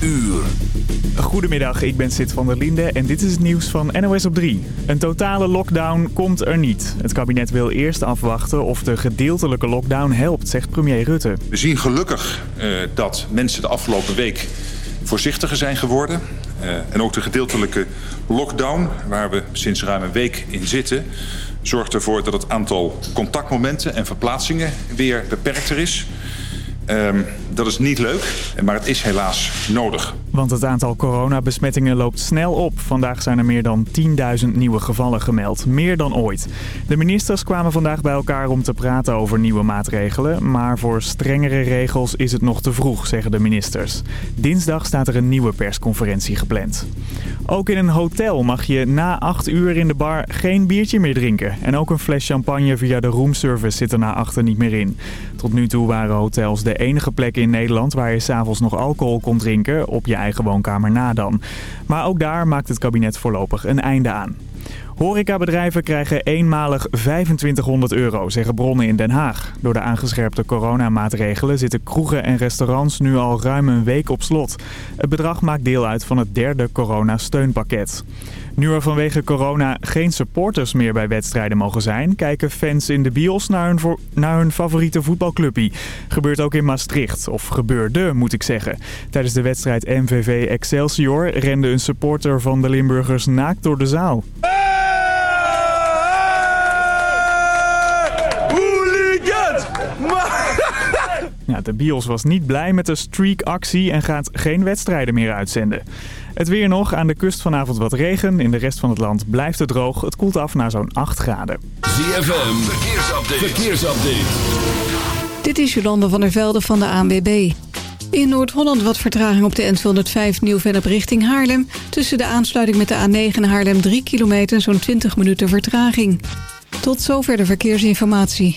uur. Goedemiddag, ik ben Sid van der Linde en dit is het nieuws van NOS op 3. Een totale lockdown komt er niet. Het kabinet wil eerst afwachten of de gedeeltelijke lockdown helpt, zegt premier Rutte. We zien gelukkig uh, dat mensen de afgelopen week voorzichtiger zijn geworden. Uh, en ook de gedeeltelijke lockdown, waar we sinds ruim een week in zitten... zorgt ervoor dat het aantal contactmomenten en verplaatsingen weer beperkter is... Um, dat is niet leuk, maar het is helaas nodig. Want het aantal coronabesmettingen loopt snel op. Vandaag zijn er meer dan 10.000 nieuwe gevallen gemeld. Meer dan ooit. De ministers kwamen vandaag bij elkaar om te praten over nieuwe maatregelen. Maar voor strengere regels is het nog te vroeg, zeggen de ministers. Dinsdag staat er een nieuwe persconferentie gepland. Ook in een hotel mag je na 8 uur in de bar geen biertje meer drinken. En ook een fles champagne via de roomservice zit er na achter niet meer in. Tot nu toe waren hotels de enige plek in Nederland waar je s'avonds nog alcohol kon drinken. Op je eigen woonkamer na dan. Maar ook daar maakt het kabinet voorlopig een einde aan. Horecabedrijven krijgen eenmalig 2500 euro, zeggen bronnen in Den Haag. Door de aangescherpte coronamaatregelen zitten kroegen en restaurants nu al ruim een week op slot. Het bedrag maakt deel uit van het derde coronasteunpakket. Nu er vanwege corona geen supporters meer bij wedstrijden mogen zijn... kijken fans in de bios naar hun, naar hun favoriete voetbalclubje. Gebeurt ook in Maastricht. Of gebeurde, moet ik zeggen. Tijdens de wedstrijd MVV Excelsior rende een supporter van de Limburgers naakt door de zaal. Ja, de Bios was niet blij met de streak-actie en gaat geen wedstrijden meer uitzenden. Het weer nog, aan de kust vanavond wat regen. In de rest van het land blijft het droog. Het koelt af naar zo'n 8 graden. ZFM, verkeersupdate. verkeersupdate. Dit is Jolande van der Velde van de ANWB. In Noord-Holland wat vertraging op de N205 Nieuw-Vennep richting Haarlem. Tussen de aansluiting met de A9 en Haarlem 3 kilometer, zo'n 20 minuten vertraging. Tot zover de verkeersinformatie.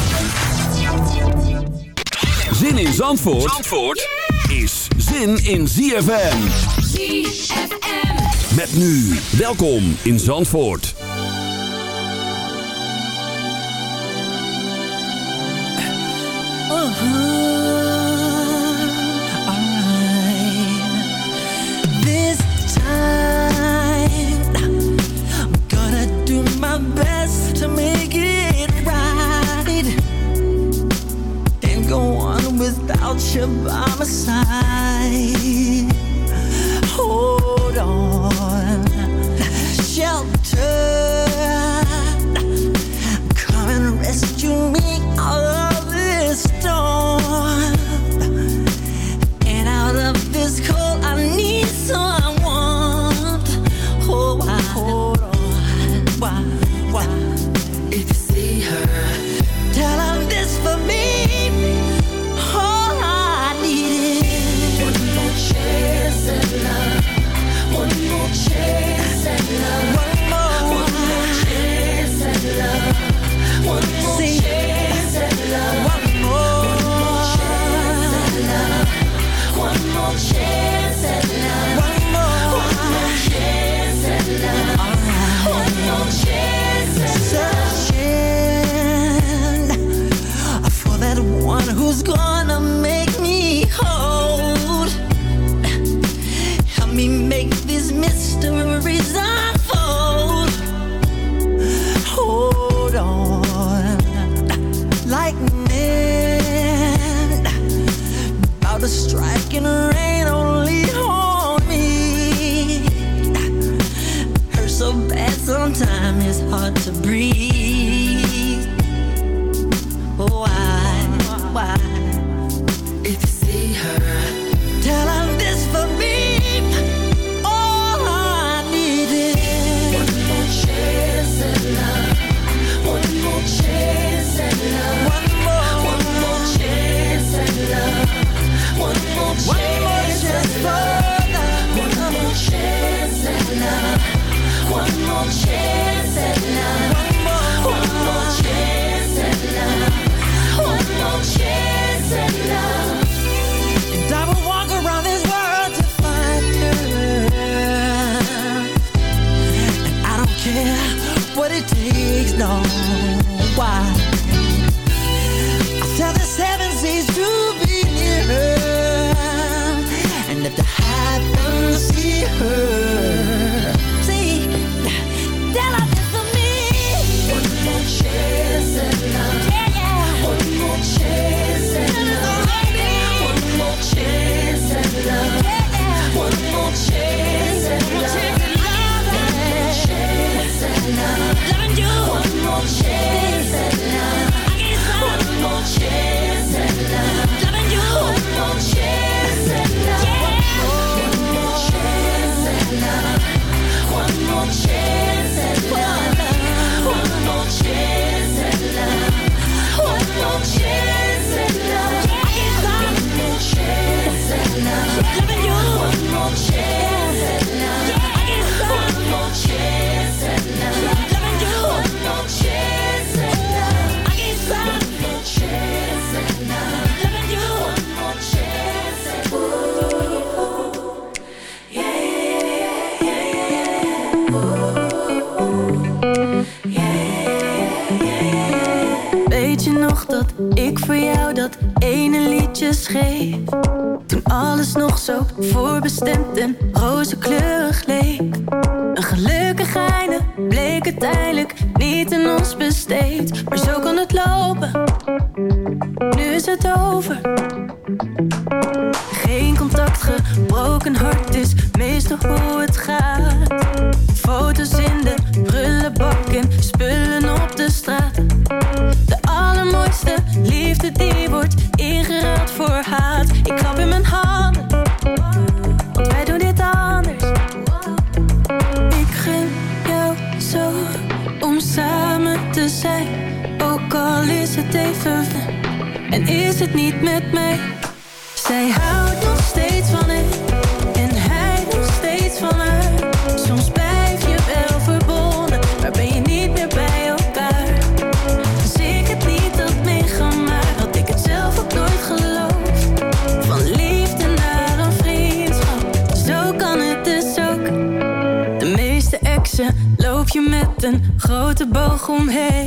Zin in Zandvoort, Zandvoort is zin in ZFM. ZFM. Met nu, welkom in Zandvoort. Without you by my side. Hold on, shelter, come and rescue me een grote boog omheen.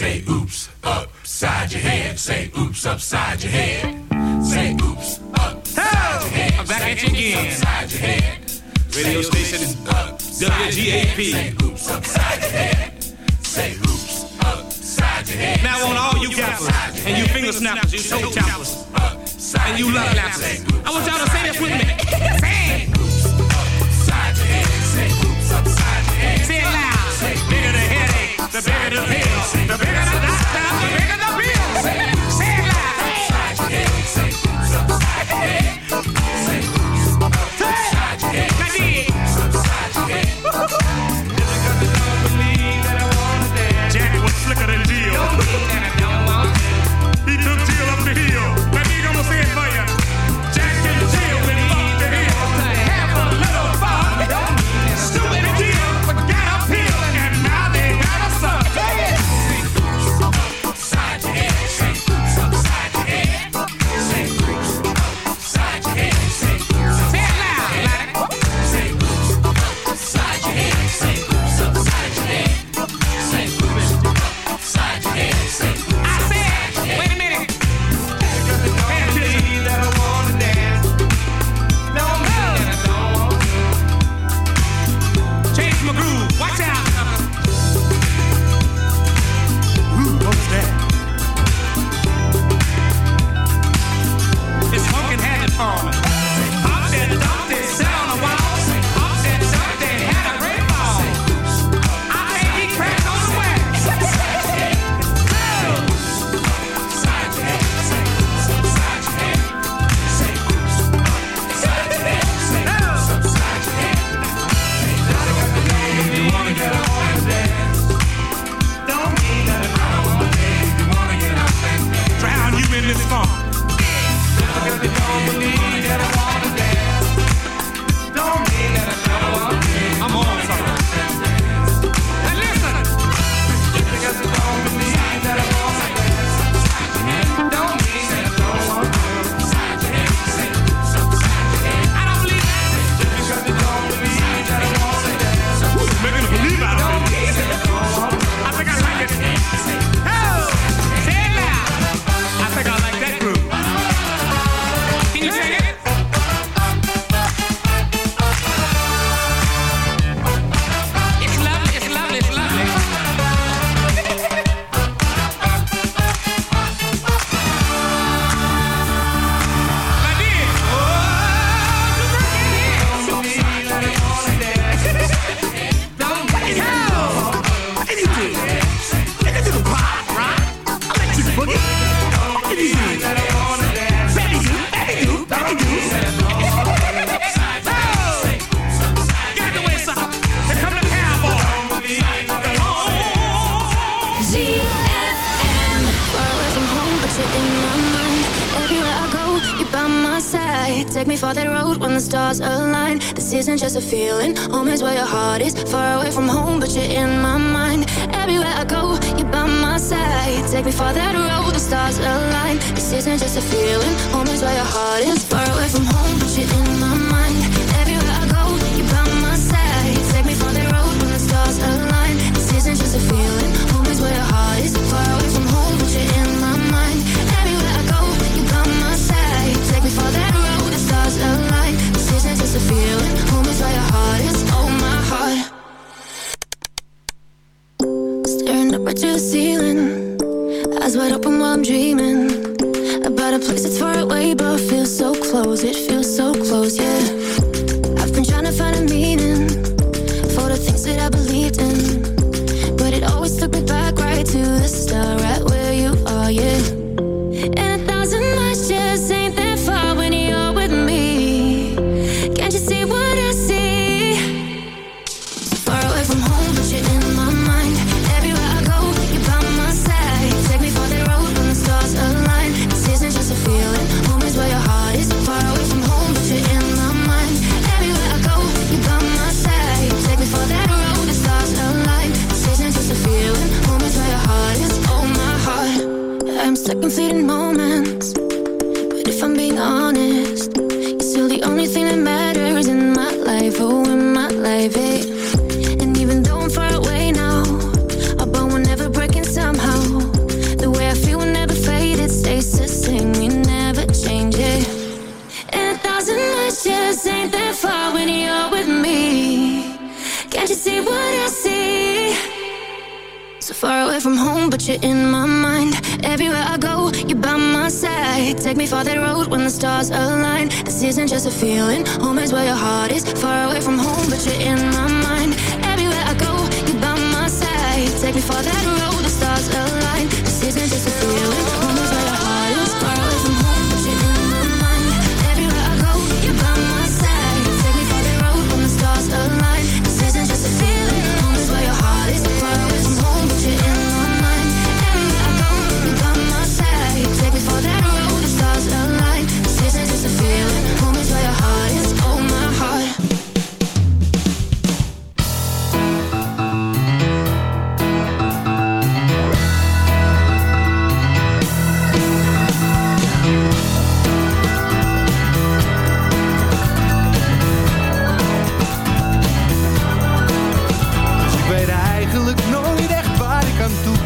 say ooh.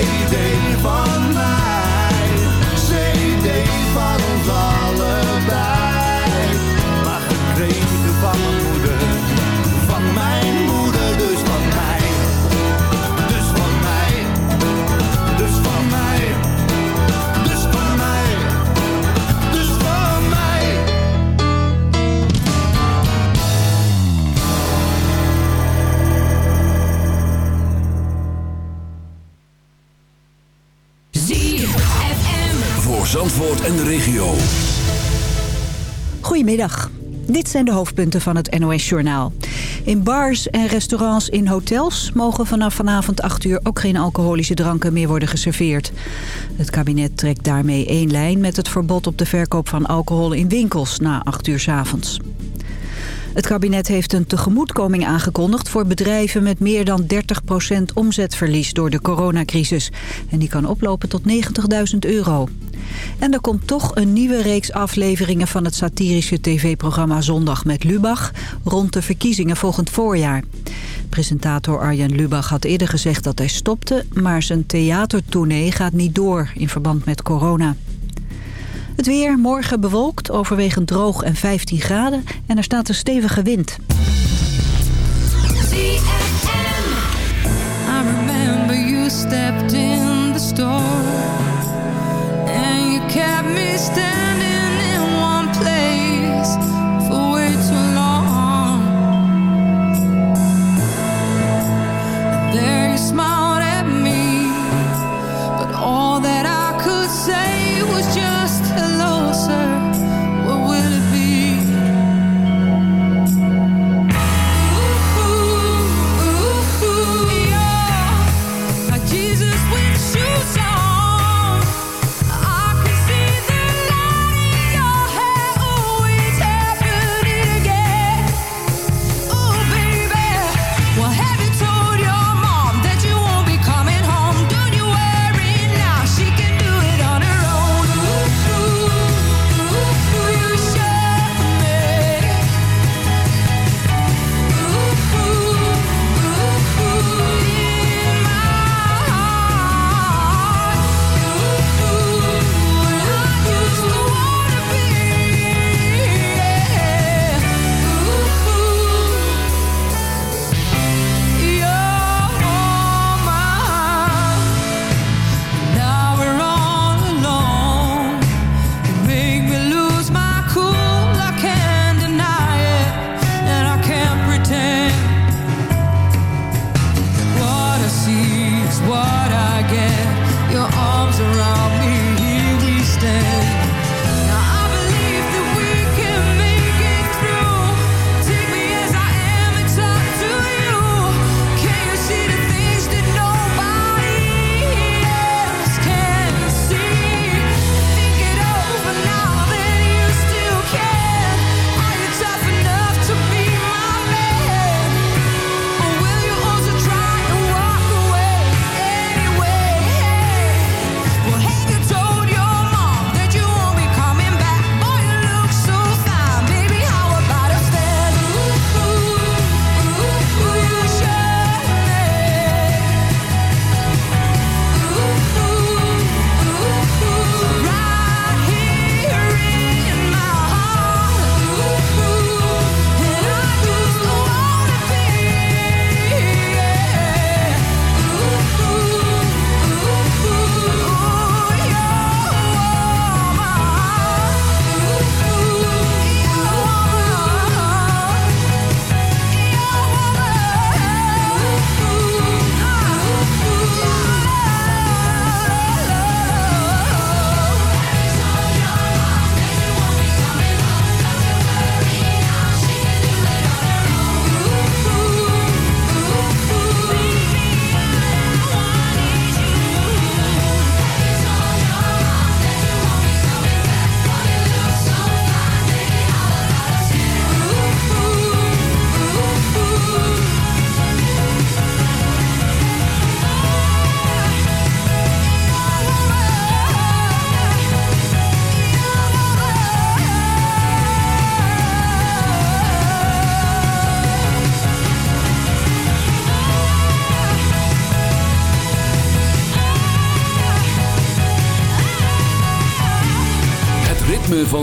payday En de regio. Goedemiddag. Dit zijn de hoofdpunten van het NOS-journaal. In bars en restaurants in hotels mogen vanaf vanavond 8 uur ook geen alcoholische dranken meer worden geserveerd. Het kabinet trekt daarmee één lijn met het verbod op de verkoop van alcohol in winkels na 8 uur 's avonds. Het kabinet heeft een tegemoetkoming aangekondigd voor bedrijven met meer dan 30% omzetverlies door de coronacrisis. En die kan oplopen tot 90.000 euro. En er komt toch een nieuwe reeks afleveringen van het satirische tv-programma Zondag met Lubach rond de verkiezingen volgend voorjaar. Presentator Arjen Lubach had eerder gezegd dat hij stopte, maar zijn theatertournee gaat niet door in verband met corona. Het weer, morgen bewolkt, overwegend droog en 15 graden en er staat een stevige wind. Stepped in the And you kept me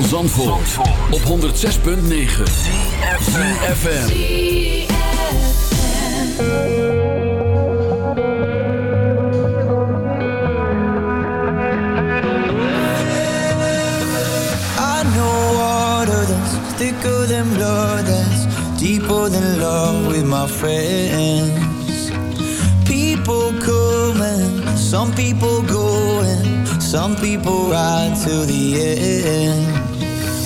van Zandvoort, op 106.9. ZFM. I know water that's thicker than blood, that's deeper than love with my friends. People come some people go, and Some people ride to the end.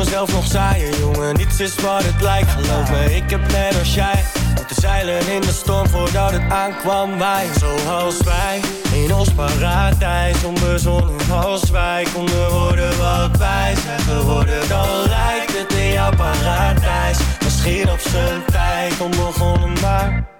Moest de oogst toen zelf nog zaaien, jongen. Niets is wat het lijkt, geloof me. Ik heb net als jij moeten zeilen in de storm voordat het aankwam. Wij, zoals wij, in ons paradijs. Onbezonnen als wij konden worden wat wij zijn geworden. Dan lijkt het in jouw paradijs. Misschien op zijn tijd onbegonnen, maar...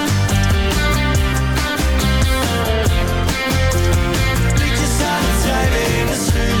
listen